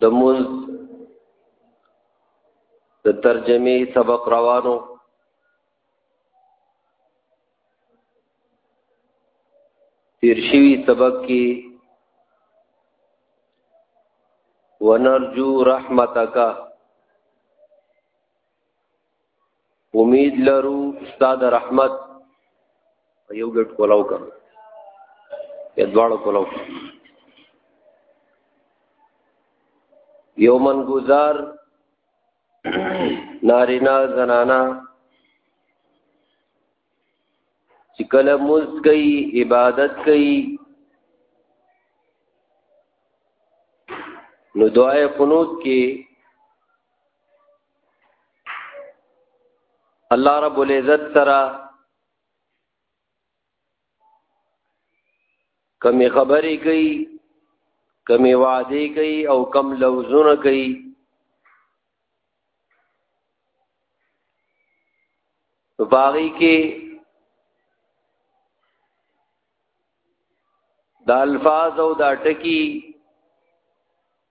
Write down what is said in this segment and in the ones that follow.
د موز د ترجمه سبق روانو تیر شوی سبق کې ونرجو رحمتک امید لرو استاد رحمت یو ګټ کولاو کا یا دواړو کولاو یومن گزار نارینا زنانا چې کله مز کوي عبادت کوي نو دعای قنوت کې الله رب العزت سره کمی خبرې کوي کمی وعده کوي او کم لوزونه کوي باغی کې د الفاظ او د ټکی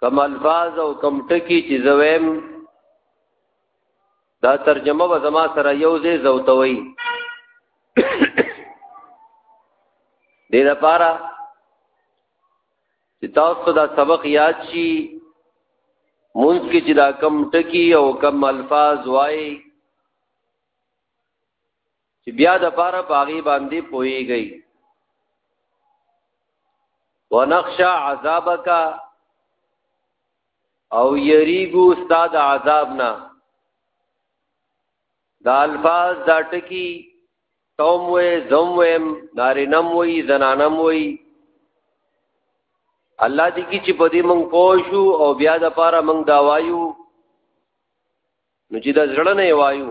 کم الفاظ او کم ټکی چې زویم دا ترجمه به زما سره یو ځای زوتوي دې لپاره چې تاسو دا سبق یاد شي مونږ کې چې دا کم ټکی او کم الفاظ وایي چې بیا د پاره باغی باندې پويږي ونخشى عذابک او یریګو استاد عذابنا دا الفاظ دا ټکی توم وې زم وې نارینم وې زنانم وې الله دې کی چې په دې مونږ پوښو او بیا د پاره مونږ دا وایو نو چې دا زړه نه وایو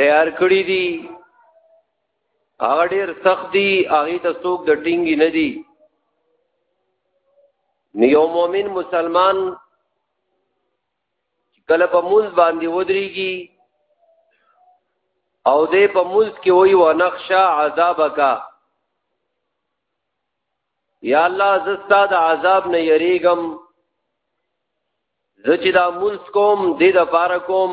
تیار کړی دي هغه ډیر سخت دي هغه ته څوک د ټینګي نه دي نیو مؤمن مسلمان کله په مونږ باندې ودرېږي او دې په مونږ کې وای و نخشا عذابک یا الله زستا د عذاب نه یریګم زچ دا مونږ کوم دې د پاره کوم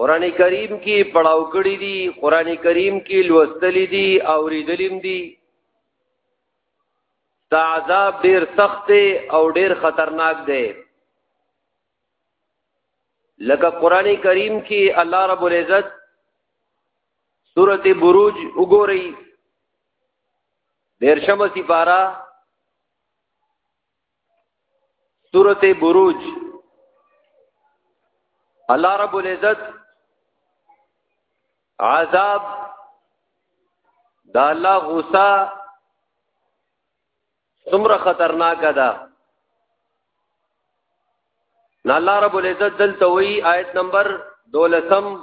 قران کریم کې پړاو کړی دي قران کریم کې لوستل دي او ریدلیم دي دا عذاب ډیر سخت او ډیر خطرناک دی لکه قران کریم کې الله رب العزت سورته بروج وګورئ دیرشم سپارا سورته بروج الله رب العزت عذاب دا الله غصه څومره خطرناک ده نو الله رب العزت دلته وی آیت نمبر 12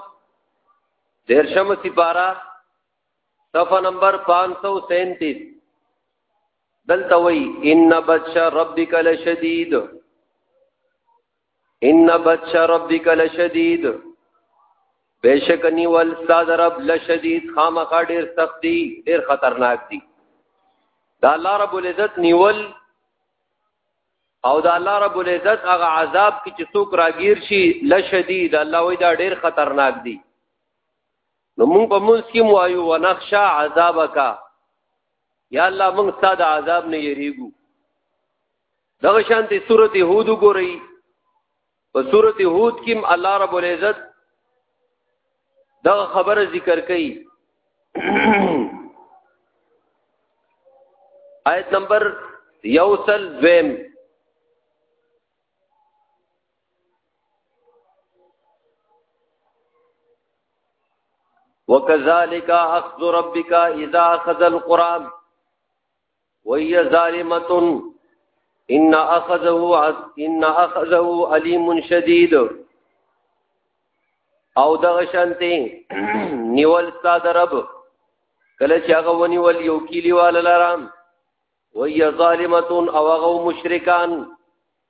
دیرشم سپارا صفحه نمبر 537 دلته وی ان بچ ربک لشدید ان بچ ربک لشدید بیشک نیول استاد رب لشدید خامخا ډیر سختی ډیر خطرناک دی دا الله رب العزت نیول او دا الله رب العزت هغه عذاب کې چې څوک راګیر شي لشدید الله وی دا ډیر خطرناک دی نو موږ په موږ کې وایو ونخشا عذابک یا الله موږ ستاسو عذاب نه یریږو دغه شانتي سورته هود وګورئ په سورته هود کې الله رب العزت دغه خبره ذکر کړي آیت نمبر یوصل دویم وکذالک اخذ ربک اذا اخذ القران وهي ظالمه ان اخذه ان اخذه علیم شدید او دغه شانته نیول استاد رب کله چې هغه ونیول یو کلیوال لرام وهي ظالمه او هغه مشرکان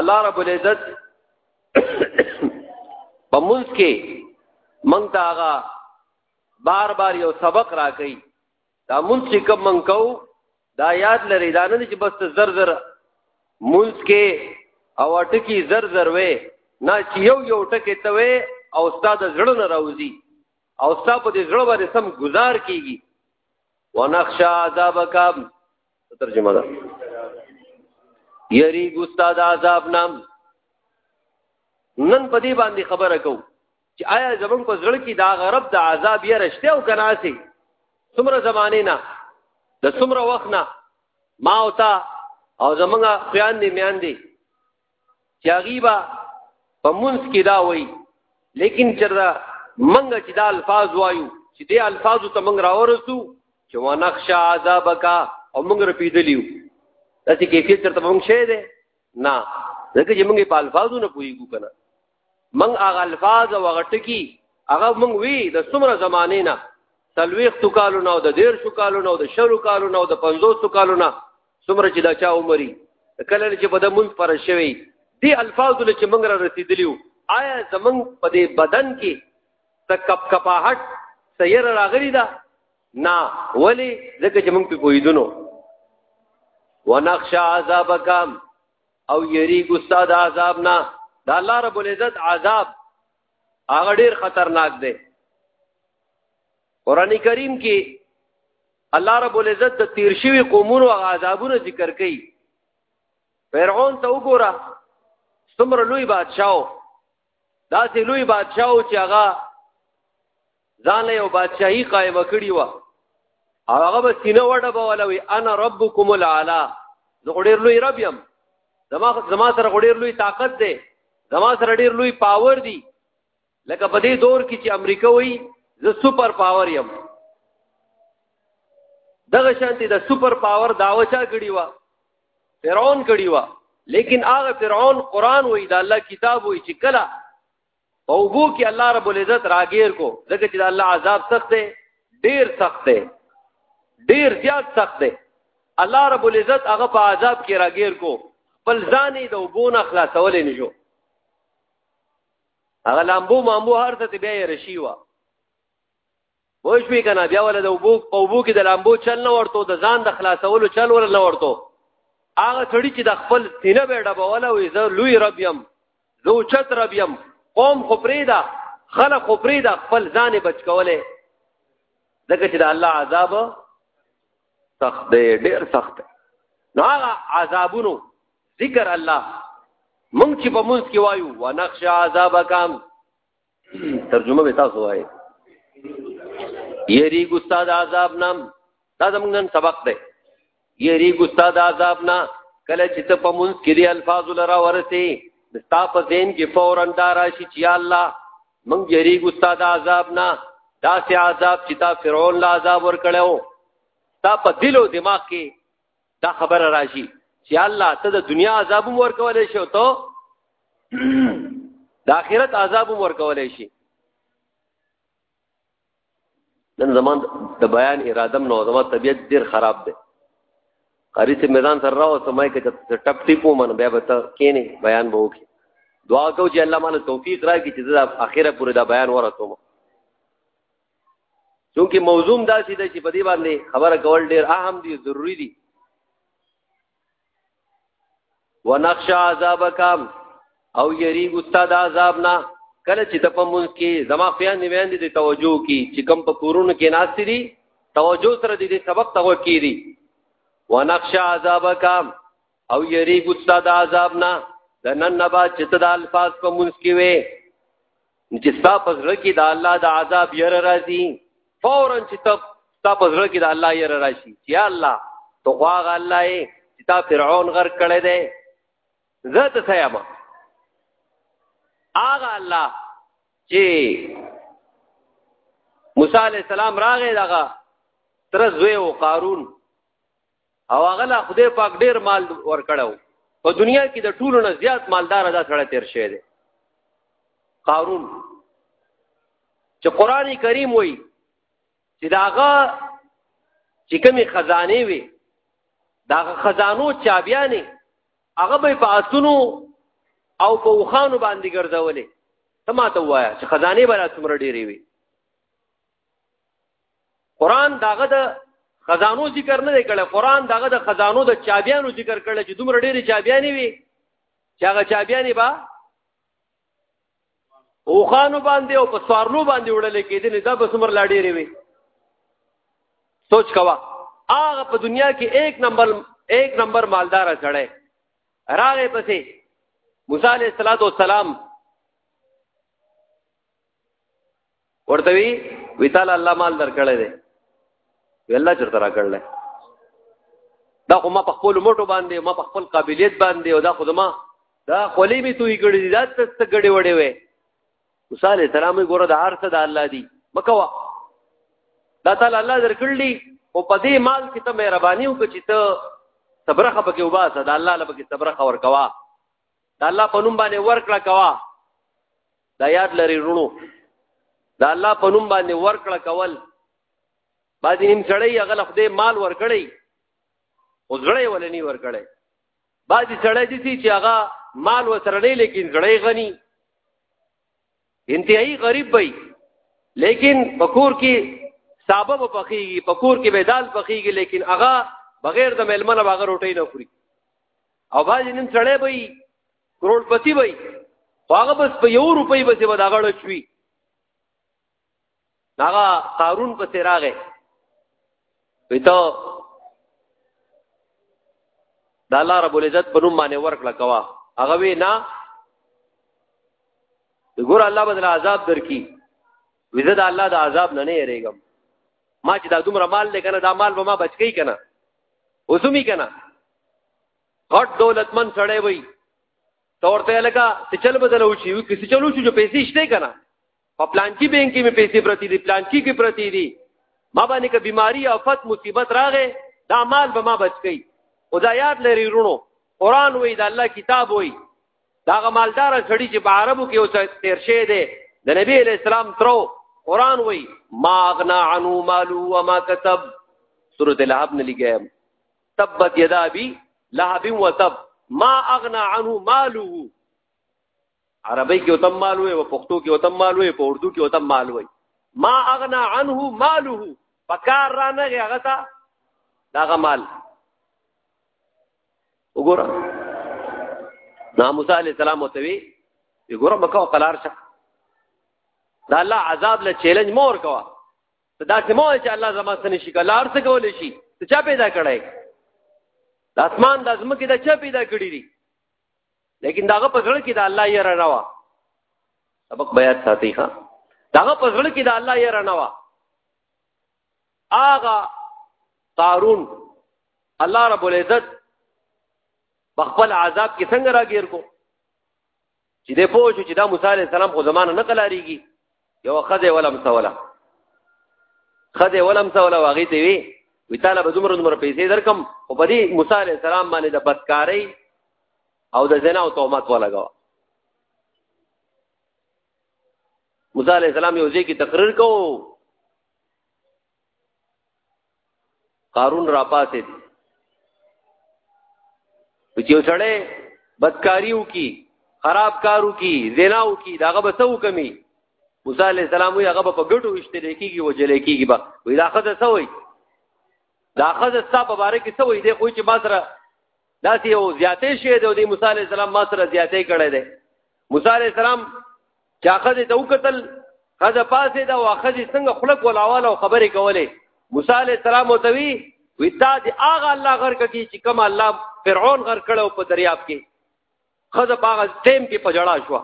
الله رب العزت په مونږ کې مونږ ته هغه بار بار یو سبق راکړي دا مونږ چې کوم مونږ کو دا یاد لري دا نه چې بس زر زر مونږ کې او ټکی زر زر وې نه چې یو یو ټکی ته وې او استاد زړه نه راوځي او استاد په دې زړه باندې سم گزار کیږي ونخشا عذابک ترجمه ده یری ګستاد عذاب نام نن په دې باندې خبره کو چې آیا زمون په زړه کې دا غرب د عذاب یې رښتیا او کنا سي څومره زمانه نه د څومره وخت نه ما او تا او زمونږه خیان دي میان دي چاغيبا په منځ کې دا وای لیکن چردا منګه چې دا الفاظ وایو چې دې الفاظ ته منګ راورسو چې ونخش عذابک او منګ رپیدلیو داسې کیفیت چرته منګ شه ده نه ځکه چې منګه په الفاظو نه پويګو کنه من هغه الفاظ او هغه ټکی هغه مونږ وی د څومره زمانه نه تلويختو کالو نه او د دیر شو کالو نه او د شرو کالو نه او د 500 کالو نه څومره چې دا چا عمرې کله چې په د مونږ پر شوی دی الفاظ له چې مونږ را رسیدلیو آیا زمونږ په دې بدن کې ته کپ کپاهټ سیر راغلی دا نه ولی ځکه چې مونږ په پویدونو ونخشا عذابکم او یری ګستا د عذاب نه د الله رب العزت عذاب هغه ډیر خطرناک دی قران کریم کې الله رب العزت د تیر شوی قومونو او عذابونو ذکر کړي فرعون ته وګوره څومره لوی بادشاہو دا سه لوی بادشاہ او چې هغه ځان له یو بادشاہي قائم کړی و او هغه به سینه وړه به ولوي انا ربکم الاعلى زه ډیر لوی رب یم زما زما سره ډیر لوی طاقت دی زما سره ډیر لوی پاور دی لکه په دې دور کې چې امریکا وایي زه سپر پاور یم دغه شانتي د سپر پاور داوا چا کړی و فرعون کړي وا لیکن هغه فرعون قران وای دا الله کتاب وای چې کله او بو کې الله رب العزت راګیر کو ځکه چې الله عذاب سخت دی ډیر سخت دی ډیر زیات سخت دی الله رب العزت هغه په عذاب کې راګیر کو بل ځانې د وبونه خلاصول نه شو هغه لامبو مامبو هر څه بیا رشي وا وښ به کنه بیا ول د وبو په وبو کې د لامبو چل نه ورته د ځان د خلاصولو چل ور نه ورته هغه ټړي چې د خپل سینه به ډبوله وي زه لوی رب يم زه چت رب يم قوم خو پریدا خلق خو پریدا خپل ځان بچ کوله ځکه چې د الله عذاب سخت دی ډیر سخت دی نو هغه عذابونو ذکر الله مونږ چې په مونږ کې وایو ونخش عذابکم ترجمه به تاسو وایي یری ګستا د عذاب نام دا زمونږ نن سبق دی یری ګستا د عذاب نه کله چې ته په مونږ کې دی الفاظ لرا ورسي ستا په ذهن کې فورا دا راشي چې الله مونږ یری ګستا د عذاب نه دا سي عذاب چې تا فرعون لا عذاب ور کړو تا په دل او دماغ کې دا خبره راشي چې الله ته د دنیا عذاب هم ورکولې شي او ته د آخرت عذاب هم ورکولې شي نن زمان د بیان اراده نو زما طبیعت ډیر خراب دی قاری ته میدان سره راو سمای کې ټپ ټیپو من بیا به ته کینې بیان به وکي دعا کو چې الله مال توفیق راکړي چې دا اخره پورې دا بیان ورته چونکه موضوع دا سي چې په دې باندې خبره کول ډېر اهم دي ضروری دي ونخش عذابک او یری استاد عذاب نه کله چې د پمون کې زما خیان نیوان دي توجه کی چې کم په کورون کې ناشې دي توجه سره دي سبق ته وکړي ونخش عذابک او یری استاد عذاب نه د نن نبا چې ته د الفاظ په مونږ کې وې چې ستا په زړه کې د الله د عذاب یره راځي فورا چې ته ستا په زړه کې د الله یره راشي چې یا الله ته خو هغه الله یې چې تا فرعون غرق کړی دی زه ته څه یم هغه الله چې موسی علیه السلام راغی دغه تر زوی او قارون او هغه لا خدای پاک ډیر مال ورکړو په دنیا کې د ټولو نه زیات مالدار دا سره تیر شوی دی قارون چې قران کریم وایي چې داغه چې کومې خزانه وي داغه خزانو چابیانې هغه به په اسونو او په وخانو باندې ګرځولې ته ما ته وایا چې خزانه به څومره ډېرې وي قران داغه د خزانو ذکر نه کړي قران داغه د خزانو د چابيانو ذکر کړي چې دومره ډېری چابيانې وي چې هغه چابيانې با او خانو باندې او په سوارلو باندې وړل کېدل دا به څومره لا ډېری وي سوچ کوا هغه په دنیا کې ایک نمبر ایک نمبر مالدار سړی راغې پسې موسی عليه السلام ورته وی وی تعالی الله مال درکړی دی وی الله چرته را کړل دا خو ما په خپل موټو باندې ما په خپل قابلیت باندې او دا خو ما دا خولې می توې کړې دي دا څه ګړې وړې وې موسی عليه السلام ګوره د هر څه د الله دی مکوا دا تعالی الله درکړلی او په دې مال کې ته مهرباني وکړي چې ته صبرخه پکې وباسه دا الله لپاره صبرخه ورکوا دا الله په نوم باندې ورکړه کوا دا یاد لري رونو دا الله په نوم باندې ورکړه کول باندې نیم سړی هغه لخدې مال ورکړي او زړی ولني ورکړي باندې سړی دي چې هغه مال وسره نه لیکن زړی غني انتهایی غریب وي لیکن بکور کې صابه په پخېږي بکور کې بدال پخېږي لیکن هغه بغیر د ملمنه باغ روټي نه خوري او باندې نیم سړی وي کروڑپتی وای هغه بس په یو روپۍ به څه وداغړ چوي هغه قارون په سراغه ویته د الله رب العزت په نوم باندې ورکړه کوا هغه وی نه ګور الله بدل عذاب درکې وزه د الله د عذاب نه نه یریږم ما چې دا دومره مال لګنه دا مال به ما بچکی کنه وسومی کنه غټ دولتمن سړی وي تورته لکه چې چل بدل و شي کسی چلو شو جو پیسې شته کنه په پلانچی بانک کې مې پیسې پرتی دي پلانچی کې پرتی دي ما باندې که بیماری آفت مصیبت راغې دا مال به ما بچ کی او دا یاد لري رونو قران وې دا الله کتاب وې دا غمالدار سړی چې په عربو کې اوس تیر شه دی د نبی علی السلام ترو قران وای ما اغنا عنو مالو وما کسب سورۃ العاب نه لګیم تبت یدا ابي لهب وتب ما اغنا عنه ماله عربی کې وتم مال وي او پښتو کې وتم مال وي په اردو کې وتم مال وي ما اغنا عنه ماله پکار را نه هغه تا داغه مال وګوره نا موسی عليه السلام ته وی وګوره مکه قلار شه دا الله عذاب له چیلنج مور کوا ته دا څه مو چې الله زما سره نشي کولای ارڅ کولای شي ته چا پیدا کړای د اسمان د ازمکه د چا پیدا کړی دي لیکن داغه په ځړ کې د الله یې رڼا وا سبق بیا ساتي ها داغه په ځړ کې د الله یې رڼا وا آغا قارون الله رب العزت بخپل عذاب کې څنګه راګیر کو چې دې پوه شو چې دا موسی علیه السلام خو زمانه نه قلاریږي یو خدای ولم سوله خدای ولم سوله واغې ته وی وی تعالی به دومره دومره پیسې درکم او په دې موسی علیه السلام باندې د بدکاری او د زنا او تهمت ولګاو موسی علیه السلام یو ځای کې تقریر کوو قارون را پاسې دي چې وسړې بدکاریو کی خراب کارو کی زناو کی داغه بسو کمی موسی علی السلام وی هغه په ګټو وشتل کیږي او جلې کیږي با وی دا خزه سوی دا خزه ستا په باره کې سوی دی خو چې ما سره داسې یو زیاتې شی دی او دی موسی علی السلام ما سره زیاتې کړی دی موسی علی السلام چا خزه ته وکتل خزه پاسه دا واخذ څنګه خلق ولاواله خبرې کولې موسی علی السلام او توی وی تا دی آغا الله غر ککی چې کما الله فرعون غر کړو په دریاب کې خزه باغ ټیم کې پجړا شو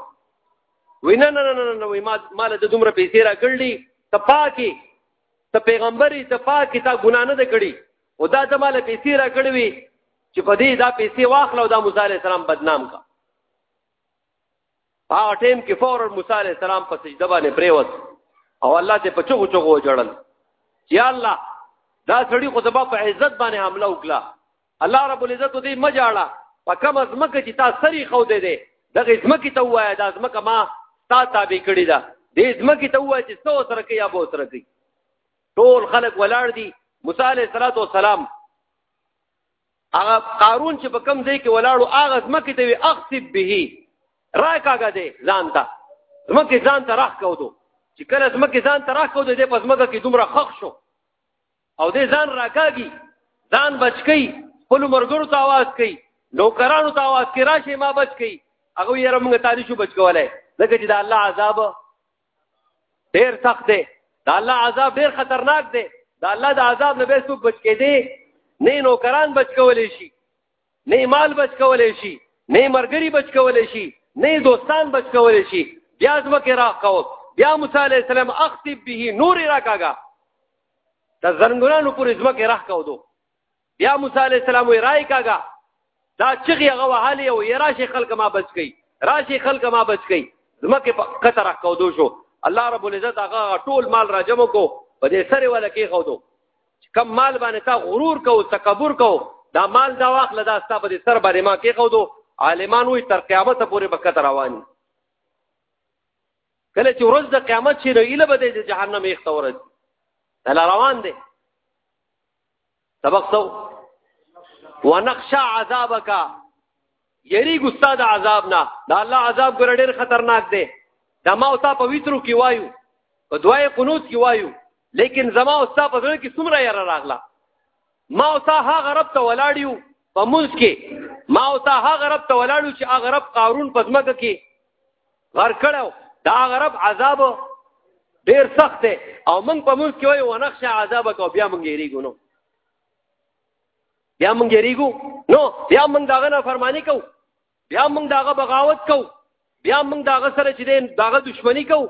وینا نه نه نه نه وی ما مال د دومره پیسې را کړلې ته پاکي ته پیغمبري ته پاکي تا ګنا نه کړی او دا ته مال پیسې را کړوي چې په دې دا پیسې واخلو دا موسی علی السلام بدنام کا هغه ټیم کې فورا موسی عليه السلام په سجده باندې پریوت او الله دې په چغو چغو جړل یا الله دا سړی خو زما په عزت باندې حمله وکړه الله رب العزت دې مجاړه په کوم ځمکه چې تا سری خو دې دې دغه ځمکه ته وایي دا ځمکه ما تا تابع کړی دا دې ځمکه ته وایي چې څو سره کې یا بو سره کې ټول خلک ولاړ دي موسی عليه السلام هغه قارون چې په کم ځای کې ولاړو هغه ځمکې ته وي اخسب به راکاګه دې ځان ته ځمکې ځان ته راخ کودو چې کله ځمکې ځان ته راخ کودو دې په ځمکه کې دومره خخ شو او دې ځان راکاږي ځان بچکی خپل مرګرو ته आवाज کوي نوکرانو ته आवाज کوي راشه ما بچکی هغه یې رمغه تاریخ بچ کولای لکه چې د الله عذاب ډیر سخت دی دا الله عذاب ډیر خطرناک دی دا الله د عذاب نه به څوک بچ کېدی نه نوکران بچ کولې شي نه مال بچ کولې شي نه مرګري بچ کولې شي نه دوستان بچ کولې شي بیا ځمکه راکاو بیا موسی علی السلام اختب به نور راکاګه د زنګونانو پر ځمکه راکاو دو بیا موسی علی السلام وی راي کاګه دا چغي هغه وهالي او یرا شي خلک ما بچ کئ راشي خلک ما بچ کئ زمکه په قطر کودو شو الله رب العزت هغه ټول مال راجم کو په دې سره ولا کې خودو کم مال باندې تا غرور کو تکبر کو دا مال دا واخله دا ستا په سر باندې ما کې خودو عالمان وي تر قیامت پورې بکت رواني کله چې ورځ د قیامت شي نو اله به د جهنم یې ختورځي دلا روان دي سبق سو ونخشى عذابك یری ګستا د عذاب نه دا الله عذاب ګر ډیر خطرناک دی دا ما او تا په ویترو کې وایو په دوای قنوت کې وایو لیکن زما او تا په ځل کې څومره یاره راغله ما او تا هغه رب ته ولاړیو په ملک کې ما او تا هغه رب ته ولاړو چې هغه رب قارون په ځمکه کې غر کړو دا غرب عذاب ډیر سخت او موږ په موږ کې وایو ونخشه عذاب کو بیا موږ یې ریګو نو بیا موږ یې ریګو نو بیا موږ داغه نه فرمانی کو بیا موږ داغه بغاوت کو بیا موږ داغه سره چې داغه دشمنی کو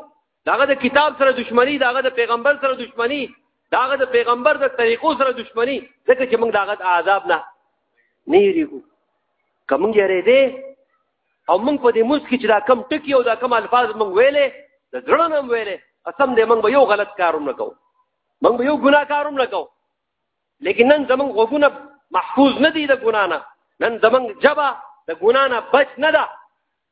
داغه د کتاب سره دښمنی داغه د پیغمبر سره دښمنی داغه د پیغمبر د طریقو سره دښمنی ځکه چې موږ داغه د عذاب نه نه یریږو کوم یې ری دی او موږ په دې موږ کې چې دا کم ټکی او دا کم الفاظ موږ ویلې د زړه نه ویلې قسم دې موږ به یو غلط کاروم نه کوو موږ به یو ګناه کاروم نه کوو لیکن نن زموږ غوونه محفوظ نه دي د ګنا نه نن زموږ جبا د ګنا نه بچ نه ده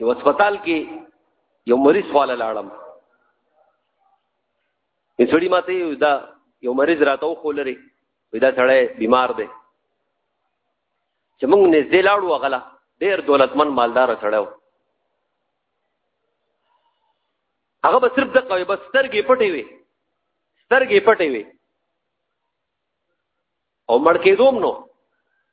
یو هسپتال کې یو مریض خواله لاړم یسړی ماته دا یو مریض راته خو لري دا سړی بیمار دی چې موږ نږدې لاړو غلا ډیر دولتمن مالدار سړی و هغه به صرف د قوي بس سترګې پټې وي سترګې پټې وي او مړ کېدوم نو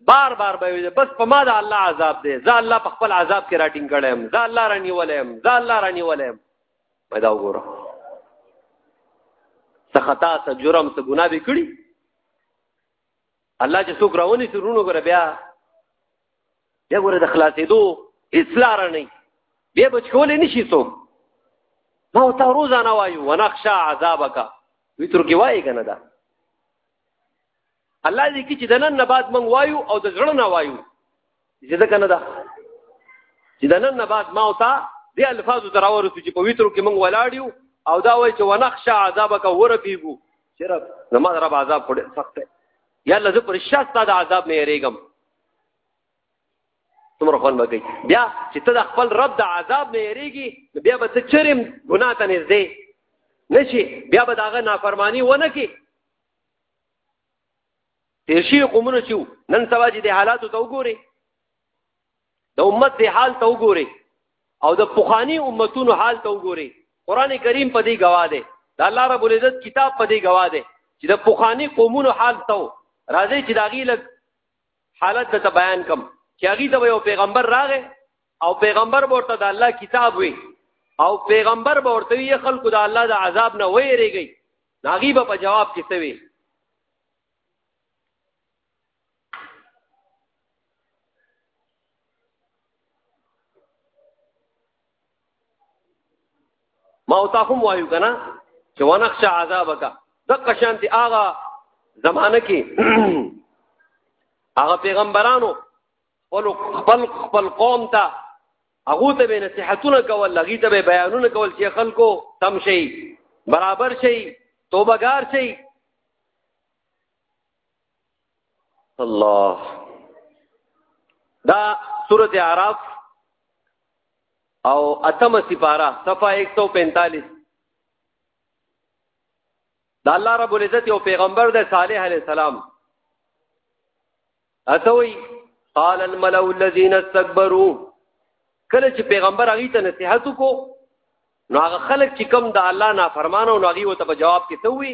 بار بار به وي بس په ما د الله عذاب دی زه الله په خپل عذاب کې راټینګ کړم زه الله رانی ولم زه الله رانی ولم پیدا وګوره څه خطا څه جرم څه ګناه به کړی الله چې څوک راونی سرونو ګره بیا بیا ګوره د خلاصېدو هیڅ لار نه بیا بچ کولې نشي څوک ما ته روزانه وایو ونخشا عذابک وی تر کې وایي کنه دا الله دې کې چې دنن نه بعد مونږ وایو او د زړه نه وایو چې دا کنه دا چې دنن نه بعد ما ته دې الفاظ تر اورو چې په ویترو کې مونږ ولاړیو او دا وایي چې ونخشا عذابک ورپیګو چې رب زما رب عذاب پړ سخت یا الله زه پر شاسته د عذاب نه یریګم څومره خوان به کوي بیا چې ته د خپل رب د عذاب نه یریږي بیا به ته چرم ګناه ته نږدې نشي بیا به داغه نافرمانی ونه کی تیشی قومونه چې نن سبا چې د حالاتو ته وګوري د امت د حال ته وګوري او د پخوانی امتونو حال ته وګوري قران کریم په دې گواه دی د الله رب العزت کتاب په دې گواه دی چې د پخوانی قومونو حال ته راځي چې داغي لګ حالت ته بیان کم چې هغه ته یو پیغمبر راغې او پیغمبر ورته د الله کتاب وي او پیغمبر به ورته یې خلکو د الله د عذاب نه وېریږي ناغي به په جواب کې څه وي ما او تاسو مو وایو کنه چې ونخش عذابک دغه شانتي هغه زمانہ کې هغه پیغمبرانو خپل خپل خپل قوم ته هغه ته به نصيحتونه کول لغی ته به بیانونه کول چې خلکو تم شي برابر شي توبګار شي الله دا سورته اعراف او اتم سپاره صفه 145 د الله رب العزت یو پیغمبر د صالح علی السلام اتوي قال الملأ الذين استكبروا کله چې پیغمبر هغه ته نصيحت وکړو نو هغه خلک چې کم د الله نافرمانه او هغه وته په جواب کې ته وي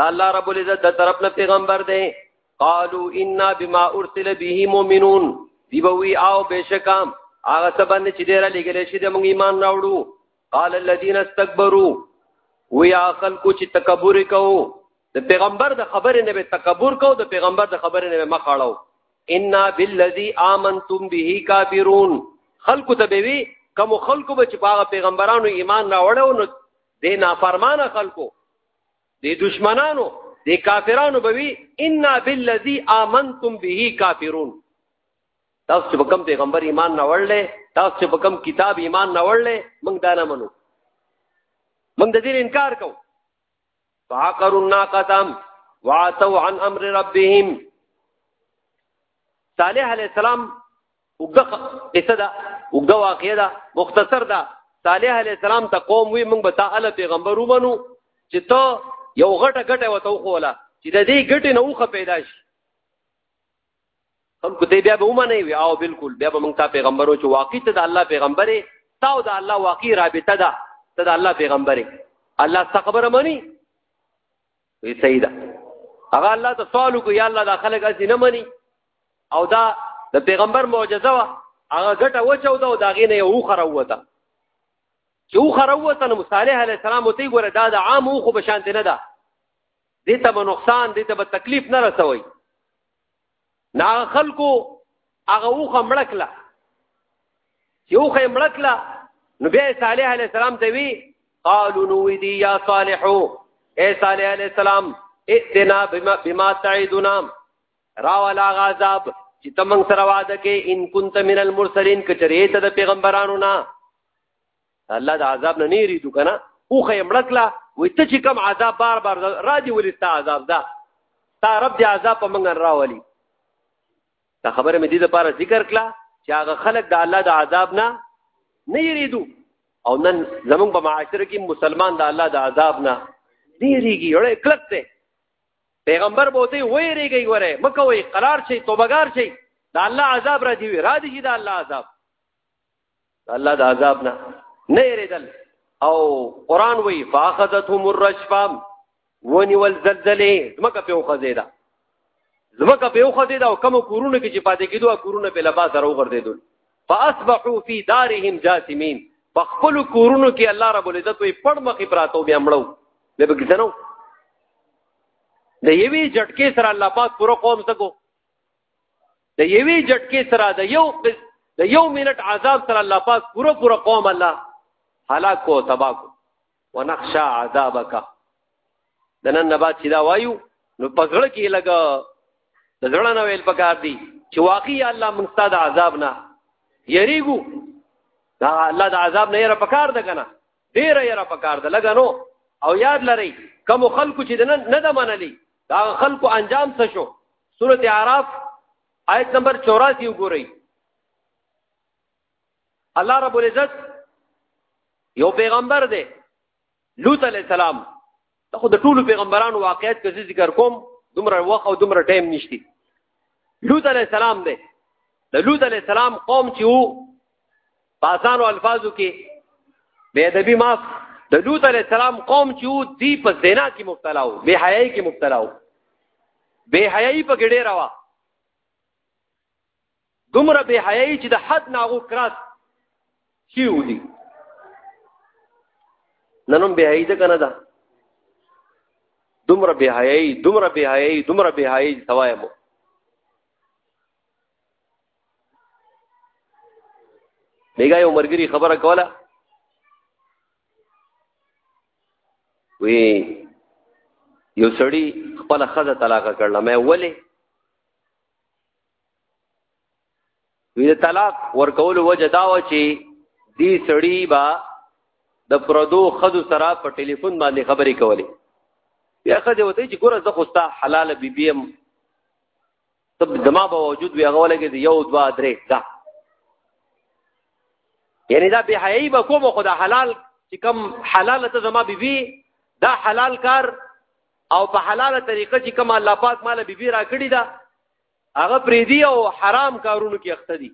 دا الله رب العزت د طرف نه پیغمبر دی قالوا انا بما ارسل به مؤمنون دی بوی او بشکام هغه سبند چې ډیر لګل شي د موږ ایمان راوړو قال الذين استكبروا ويا خلکو چې تکبر کوو د پیغمبر د خبرې نه به تکبر کوو د پیغمبر د خبرې نه به مخ اړو ان بالذي امنتم به کافرون خلکو ته به وی کوم خلکو به چې په پیغمبرانو ایمان راوړو نو د نافرمانه خلکو دی دشمنانو دی کافرانو بوي ان بالذي امنتم به کافرون تاسو په کوم پیغمبر ایمان نه وړلې تاسو په کوم کتاب ایمان نه وړلې موږ دا نه منو موږ د دې انکار کوو فعقروا الناقه وعتوا عن امر ربهم صالح علیہ السلام وګه قصه دا وګه واقعه دا مختصر دا صالح علی السلام ته قوم وی موږ به تعالی پیغمبر ومنو چې ته یو غټه غټه وته خوله چې د دې غټه نه وخه پیدا شي هم کوته بیا به ومنه وی او بالکل بیا به موږ ته پیغمبرو چې واقعي ته د الله پیغمبرې تا او د الله واقعي رابطه ده ته د الله پیغمبرې الله ستخبره مني وی سیدا هغه الله ته سوال وکړ یا الله دا خلک اسی نه مني او دا د پیغمبر معجزه وا هغه ګټه وچو دا دا غینه یو خره وته چې و خره وته نو صالح علی السلام وتی ګوره دا د عام خو بشانت نه ده دې ته نقصان دې ته تکلیف نه رسوي نا خلکو هغه وخه مړکله یو خه مړکله نو بیا صالح علی السلام ته وی قالو نو دی یا صالح اے صالح علی السلام اتنا بما بما تعیدنا راولا غذاب چې تمنګ سره وعده کې ان كنت من المرسلین کچریته د پیغمبرانو نه الله د عذاب نه نه یریدو کنه اوخه یې مړه کړه وایي ته چې کوم عذاب بار بار را دي ولې ستا عذاب ده ستا رب دې عذاب په موږ راولي دا خبره مې دې لپاره ذکر کړه چې هغه خلک د الله د عذاب نه نه یریدو او نن زمونږ په معاشره کې مسلمان د الله د عذاب نه دیریږي اړه کلک دی پیغمبر به وته ویریږي وره مکه وی قرار شي توبګار شي د الله عذاب را دی را دی د الله عذاب الله د عذاب نه نه یریدل او قران وی فاخذتهم الرجفه ونی ول زلزله زمکه په خوځیدا زمکه په خوځیدا او کوم کورونه کې چې پاتې کېدو کورونه په لباس راو ګرځیدل فاصبحوا في دارهم جاثمين بخپل کورونو کې الله رب العزت وي پړ مخې پراتو بیا مړو به بګزنو د یوی جټکې سره الله پاک پورا قوم سکو د یوې جټکې سره د یو د یو منټ عذاب سره الله پاک پورا پورا قوم الله هلاک کو تبا کو ونخشا عذابک د نن نه بعد چې دا وایو نو پزړه کې لګا د زړه نه ویل پکار دی چې واقعي الله مونږ ته د عذاب نه یریګو دا الله د عذاب نه یې را پکار ده کنه ډیره یره پکار ده لګا نو او یاد لرئ کوم خلکو چې نن نه د منلي دا خلکو انجام څه شو سورته اعراف آیت نمبر 84 وګورئ الله رب العزت یو پیغمبر دی لوط علی السلام دا خو د ټولو پیغمبرانو واقعیت که زه ذکر کوم دومره وخت او دومره ټایم نشتی لوط علیه السلام دی د لوط علیه السلام قوم چې وو په اسانو الفاظو کې بې ادبي معاف د لوط علیه السلام قوم چې وو دی په زنا کې مبتلا وو بې حیايي کې مبتلا وو بې حیايي په ګډې روا دومره به حیاي چې د حد ناغو کراس کیو دي ننم به حیاي ده کنه دا دومره به حیاي دومره به حیاي دومره به حیاي سوای مو بیګا یو مرګري خبره کوله وی یو سړی خپل خزه طلاق کړل مې ولې وی طلاق ورکول وجه دا و چې دی سړی با د پردو خدو سره په ټلیفون باندې خبرې کولې بیا خځه وته چې ګوره زه خو ستا حلال بیبی ام تب دما به وجود وی هغه ولګي دی یو دوا درې دا یعنی دا به حیاي به کوم خدا حلال چې کم حلال ته زما بیبي دا حلال کار او په حلاله طریقه چې کوم الله پاک مال بیبي را کړی دا هغه پریدي او حرام کارونو کې اخته دي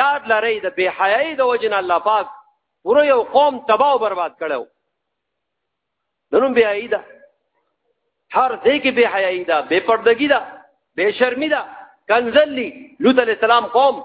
یاد لرئ د بے حیاي د وجنه الله پاک پوره یو قوم تباہ او برباد کړو دنو بے حیاي ده هر دې کې بے حیاي ده بے پردګي ده بے شرمي ده کنزلی لوط علی السلام قوم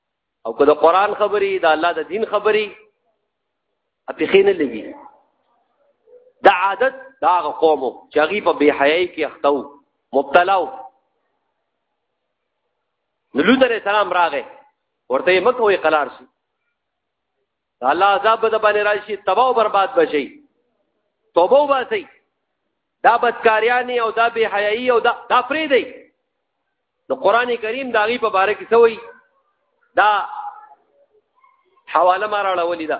او که د قران خبري د الله د دین خبري اپیخې نه لګي دا عادت دا قومو چې هغه په بی حیاي کې اختو مبتلا و نلوت علیہ السلام راغې ورته مکه وی قلار شي الله عذاب به د باندې راشي تباہ او برباد بشي توبه وباسي دا بدکاریانی او دا بے حیايي او دا دا پری دی نو قران کریم دا غي په باره کې سوی دا حواله ما راړولې ده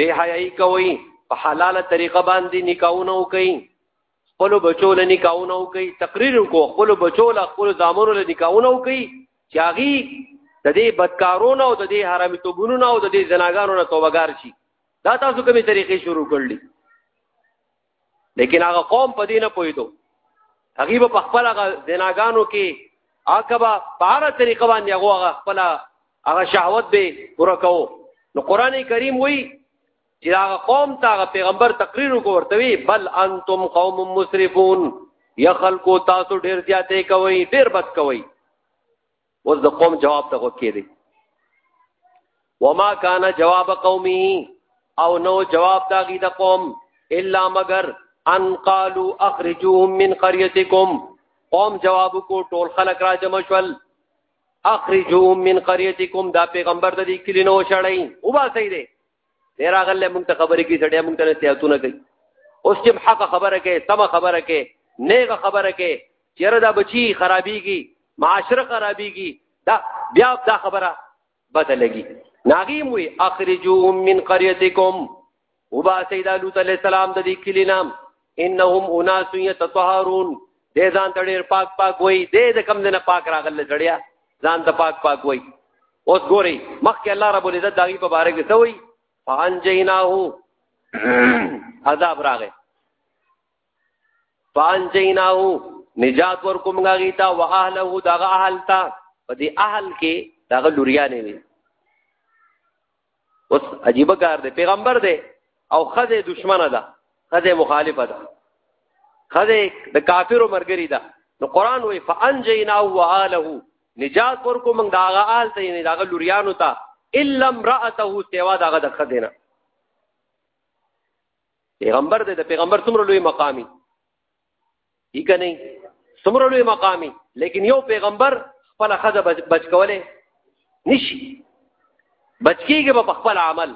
به حیاي کوي په حلاله طریقه باندې نکاحونه کوي خپل بچو له نکاحونه کوي تقریر کو خپل بچو له خپل زامنو له نکاحونه کوي چې هغه د دې بدکارونو او د دې حرامي توبونو او د دې زناګانو نه توبګار شي دا تاسو کومې طریقې شروع کړلې لیکن هغه قوم په دې نه پوهېدو هغه په خپل هغه زناګانو کې عاقبه په هغه طریقه باندې هغه هغه خپل هغه شهوت به پوره کوو نو قران کریم وی چې هغه قوم ته هغه پیغمبر تقریر وکړته وی بل انتم قوم مسرفون یا خلقو تاسو ډیر زیاتې کوي ډیر بد کوي اوس د قوم جواب ته غوږ کېدی وما کان جواب قومي او نو جواب داغي د قوم الا مگر ان قالو اخرجوهم من قريتكم قوم جواب کو ټول خلق را جمع شول اخرجوهم من قريتكم دا پیغمبر د دې کلینو شړای او با سي دي ډیر اغل مونږ ته خبرې کوي سړی مونږ ته نصيحتونه کوي اوس چې حق خبره کوي سم خبره کوي نیغه خبره کوي چیرې دا بچي خرابيږي معاشره خرابيږي دا بیا دا خبره بده لګي ناغي موي اخرجوهم من قريتكم وبا سيد لوط عليه السلام د دې کلی نام انهم اناس يتطهرون دې ځان ته ډېر پاک پاک وای دې د کم نه پاک راغله جړیا ځان ته پاک پاک وای اوس ګوري مخکې الله رب العزت داغي په باره کې سوی فان جیناه عذاب راغې فان جیناه نجات ورکوم غاغي تا واهله دغه اهل تا په دې اهل کې دغه لوريانې وي اوس عجیب کار دی پیغمبر دی او خزه دشمنه ده خزه مخالفه ده خزه د کافرو مرګری ده نو قران وی فانجینا واله نجات ورکو موږ دا هغه آل ته نه دا لوریانو ته الا امراته سیوا دا د خزه نه پیغمبر دی د پیغمبر څومره لوی مقامی یې کنه څومره لوی مقامي لیکن یو پیغمبر خپل خزه بچ کوله نشي بچ کیږي په خپل عمل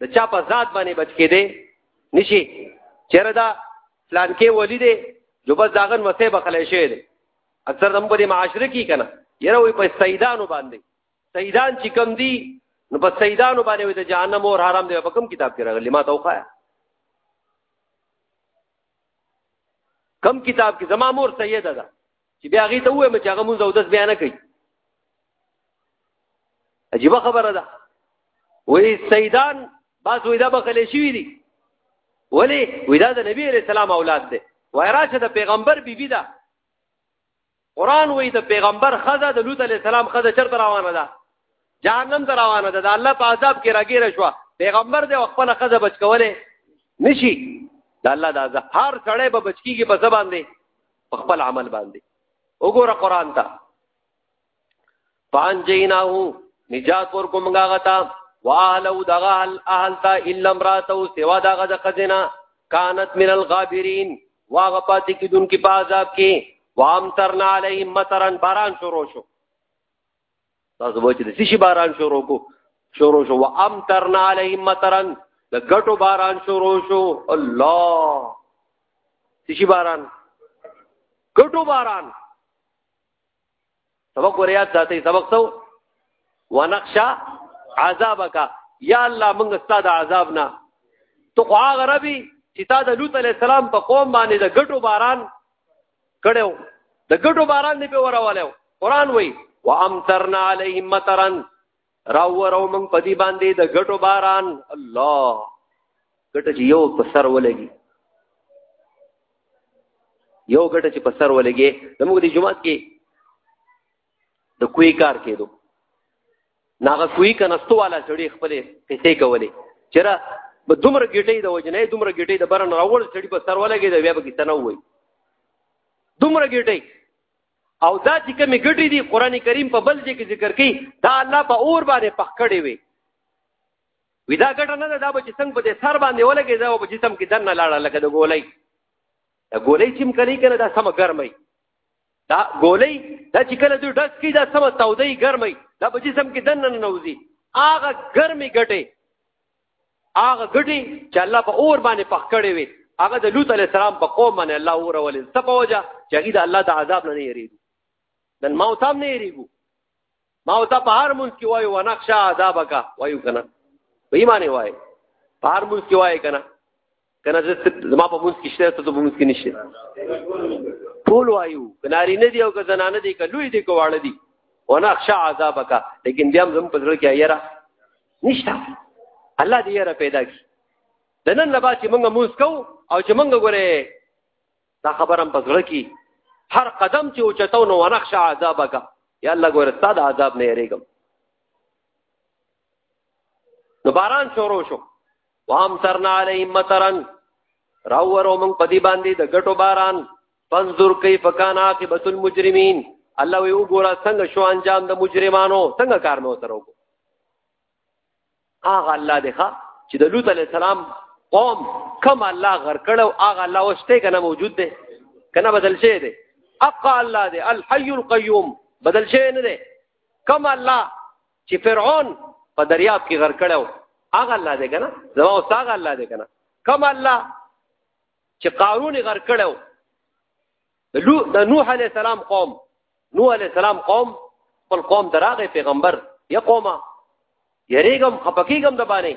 د چا په ذات باندې بچ کېده نشي چیرې دا پلان کې ولی دی جو بس داغن وسه بخلې شي دی اکثر هم په معاشره کې کنه یره وي په سیدانو باندې سیدان چې کم دي نو په سیدانو باندې وي د جهنم او حرام دی په کوم کتاب کې راغلی ما ته وخایا کم کتاب کې زما مور سیده ده چې بیا غي ته وایم چې هغه مونږ او داس بیان کوي عجیب خبره ده وې سیدان باز وې دا بخلې شوی دي ولی ودا د نبی علیہ السلام اولاد ده وای راشه د پیغمبر بیبي بی ده قران وی د پیغمبر خزه د لوط علی السلام خزه چرته روانه ده جهنم ته روانه ده د الله په عذاب کې راګیر شو پیغمبر د خپل خزه بچ کوله نشي د الله د عذاب هر سړی به بچ کیږي په زبان دی په خپل عمل باندې وګوره قران ته فان جیناه نجات ور کومګه غتا واهلو دغه اهل اهل تا الا امراته سوا دغه د خزینه کانت من الغابرین واغه پاتې کیدون کې په عذاب کې وام ترنا علیهم مطرن باران شروع شو تاسو وایئ چې شي باران شروع کو شروع شو وام ترنا علیهم مطرن د ګټو باران شروع شو الله شي باران ګټو باران سبق وريات ساتي سبق سو ونخشا عذابك یا الله موږ ستاد عذاب نه تو خو هغه ربي چې تا د لوط عليه السلام په قوم باندې د ګټو باران کړو د ګټو باران دی په وراوالو قران وای وامطرنا عليهم مطرا راوورو موږ په دې باندې د ګټو باران الله ګټه چې یو په سر ولګي یو ګټه چې په سر ولګي زموږ د جمعات کې د کوی کار کېدو ناغه کوی کنستو والا چړي خپل قصې کولې چیرې به دومره ګټې د وجنې دومره ګټې د برن راول چړي په سر ولګي دا بیا به کیسه نه وای دومره ګټې او دا چې کومې ګټې دي قران کریم په بل ځای کې ذکر کړي دا الله په اور باندې پخ کړي وي ودا ګټه نه ده دا به چې څنګه په دې سر باندې ولګي دا په جسم کې دنه لاړه لکه د ګولۍ د ګولۍ چې مکلې کنه دا سم ګرمي دا ګولۍ دا چې کله دوی ډس کی دا سم تودې ګرمي دا په جسم کې دنه نه نوځي هغه ګرمي ګټه هغه ګټي چې الله په اور باندې پخ کړی وي هغه د لوط علی السلام په قوم باندې الله اور ولې څه په وجه چې هغه د الله د عذاب نه یریږي نن ما تام نه یریږي ما او ته په هر مونږ کې وایو ونخشا عذابک وایو کنه په ایمان وایو په هر مونږ کې وایو کنه کنه زما په موږ کې شته ته په موږ کې نشته ټول وایو کناری نه دی او که زنانه دی که لوی دی که واړه دی وانا اخشا عذابک لیکن بیا هم په ځل کې ایرا نشته الله دې یې پیدا کی د نن لبا چې موږ موږ کو او چې موږ ګوره دا خبرم په ځل کې هر قدم چې اوچتاو نو وانا اخشا عذابک یا الله ګوره ستاسو عذاب نه یریږم نو باران شروع شو وام ترنا علی مترن راو ورو موږ پدی باندې د ګټو باران فنظر کیف کان عاقبت المجرمین الله وی وګوره څنګه شو انجام د مجرمانو څنګه کار مې وترو هغه الله دی ښا چې د لوط علی السلام قوم کم الله غر کړو هغه الله وشته کنه موجود دی کنه بدل شي دی اقا الله دی الحي القيوم بدل شي نه دی کم الله چې فرعون په دریاب کې غر کړو هغه الله دې کنه زما او هغه الله دې کنه کوم الله چې قارون غر کړو د نوح علی السلام قوم نوح علی السلام قوم خپل قوم دراغه پیغمبر یا قومه یریګم خپکیګم د باندې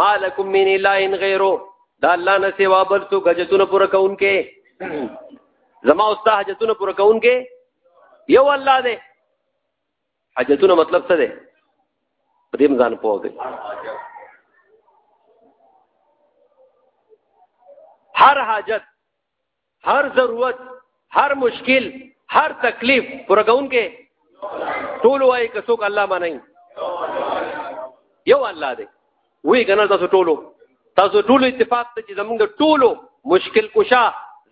مالکم من اله غیره دا الله نه سوا بل څو غجتونه پر کون کې زما او ستا حاجتونه پر کون کې یو الله دی حاجتونه مطلب څه دی په دې ځان پوه دی هر حاجت هر ضرورت هر مشکل هر تکلیف پوره کوونکې ټول وایي که څوک الله معنی یو الله دی وی کنه تاسو ټولو تاسو ټولو اتفاق ته چې زمونږ د ټولو مشکل کشا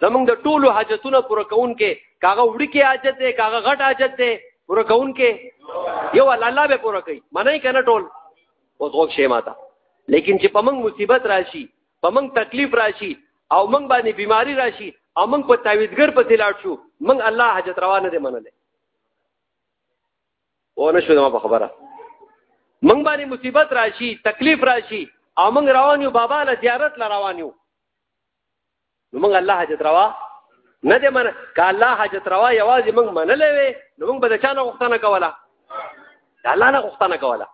زمونږ د ټولو حاجتونه پوره کوونکې کاغه وړي کې حاجت دی کاغه غټ حاجت دی پوره کون کې یو الله به پوره کوي منه کنه ټول اوس غوښ شي ماته لیکن چې پمنګ مصیبت راشي په موږ تکلیف راشي او موږ باندې بیماری راشي او موږ په تعویذګر په تلاړ شو موږ الله حاجت روا نه دی منلې او نه شو ما خبره موږ باندې مصیبت راشي تکلیف راشي او موږ روان یو بابا له زیارت ل روان یو نو موږ الله حاجت روا نه دې من که الله حاجت روا یوازې موږ منلې وي نو موږ به د چا نه غوښتنه کوله د الله نه غوښتنه کوله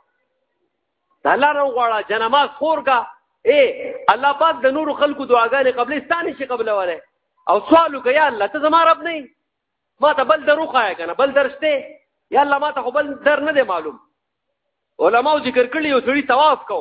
د الله نه وغواړه جنماز خور کا اے الله پاک د نور خلقو دعاګانې قبلې ستانې شي قبل وره او سوال وکړه یا الله ته زما رب نه ما ته بل درو خای کنه بل درشته یا الله ما ته خو بل در نه دی معلوم علماو ذکر کړی یو سړي طواف کو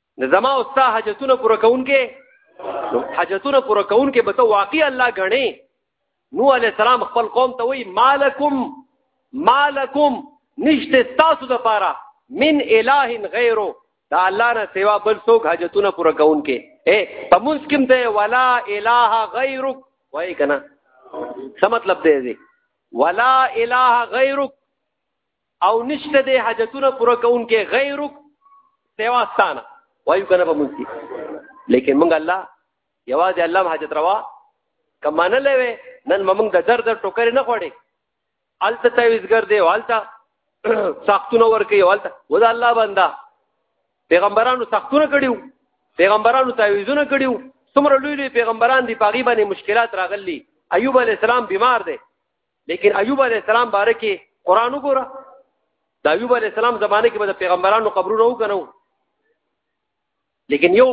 نه زما او ستا حاجتونه پوره کوونکې حاجتونه پوره کوونکې به ته واقعي الله غنې نو علی السلام خپل قوم ته وی مالکم مالکم نشته تاسو د پاره من اله غیره دا الله نه سیوا بل څوک حاجتونه پوره کوونکې اے په موږ کوم ته ولا اله غیرک وای کنه څه مطلب دی ولا اله غیرک او نشته د حاجتونو پوره کوونکې غیرک سیواستانه وایو کنه په مونږ کې لیکن مونږ الله یوازې الله حاجت روا کمانه لوي نن مونږ د درد ټوکر نه خوړې الته تعویزګر دی والته سختونه ورکي والته ودا الله بندا پیغمبرانو سختونه کړیو پیغمبرانو تعویزونه کړیو څومره لوی لوی پیغمبران دی پاغي باندې مشکلات راغلي ایوب علی السلام بیمار دی لیکن ایوب علی السلام باره کې قران وګوره د ایوب علی السلام زمانه کې به د پیغمبرانو قبرونه وګنو لیکن یو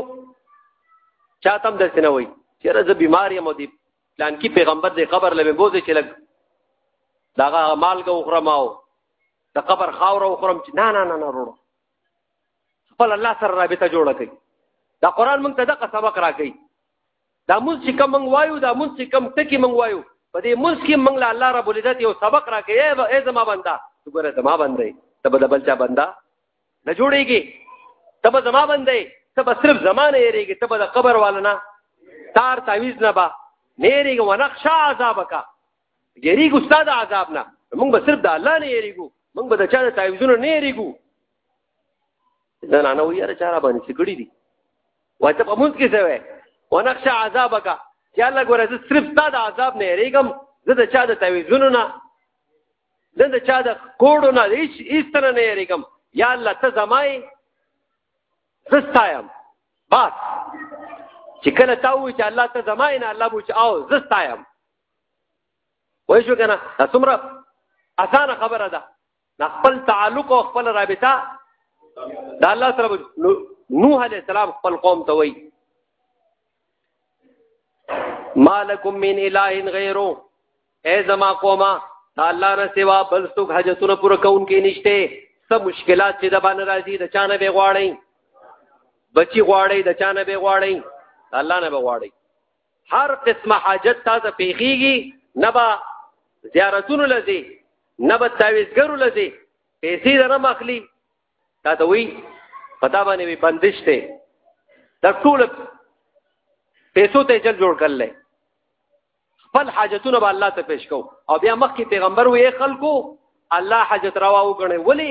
چاته هم درته نه وای چیرې زه بیمار یم او دی پلان کې پیغمبر د قبر لمه بوزي چې لګ داغه مالګه وخرم او د قبر خاور وخرم چې نه نه نه نه وروړو خپل الله سره رابطه جوړه کړي دا قران موږ ته دغه سبق راکړي دا موږ چې کوم موږ وایو دا موږ چې کوم ټکی موږ وایو په دې موږ کې موږ له الله رب العزت یو سبق راکې ای زما بندا وګوره زما بندې ته به بل چا بندا نه جوړيږي ته به زما بندې ته به صرف زمانه یریږي ته به د قبر والنا تار تعویز نه با نیریږي ونخشا عذابک یریږي استاد عذاب نه موږ به صرف د الله نه یریږو موږ به د چا د تعویزونو نه یریږو دا نه نو یاره چاره باندې څه کړی دي وای ته په موږ کې څه وای ونخشى عذابک یا الله ګوره زه صرف تا د عذاب نه یریږم زه د چا د تعویذونو نه زه د چا د کوډو نه هیڅ هیڅ تر نه یریږم یا الله ته زمای زستایم بس چې کله تا وې چې الله ته زمای نه الله بوچ او زستایم وای شو کنه څومره اسانه خبره ده د خپل تعلق او خپل رابطه د الله سره نوح علیہ السلام خپل قوم ته وای مالکم من اله غیره اے زما قومه دا الله نه سوا بل څوک حاجتونه پوره کون کې نشته څه مشکلات چې د باندې راځي د چانه به غواړي بچي غواړي د چانه به غواړي الله نه به غواړي هر قسمه حاجت تا ته پیخیږي نه با زیارتونو لذي نه به تعویزګرو لذي پیسې نه مخلي تا ته وی پتا باندې وی بندش ته د ټول پیسو ته جل جوړ کړل خپل حاجتونه به الله ته پیش کو او بیا مخکې پیغمبر وی خلکو الله حاجت روا وګڼي ولی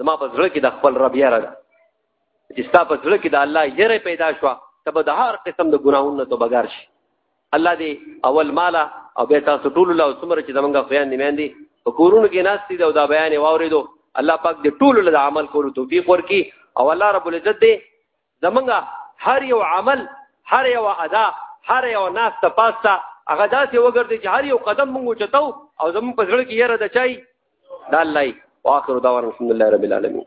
زما په زړه کې د خپل رب یاره ده چې ستا په زړه کې د الله یره پیدا شو ته به د هر قسم د ګناهونو نه توبګار شي الله دې اول مالا او به تاسو ټول له څومره چې زمونږ خویان نیمن دي په کورونو کې ناشتي دا, دا بیان واورېدو الله پاک دې ټول له عمل کولو توفیق ورکړي او الله رب العزت دې زمونږ هر یو عمل هر یو ادا هر یو ناس ته پاستا هغه داسې وګرځي چې هر یو قدم مونږ چتاو او زمون په ځړ کې یره د چای د الله واخر دعوانا الحمدلله رب العالمین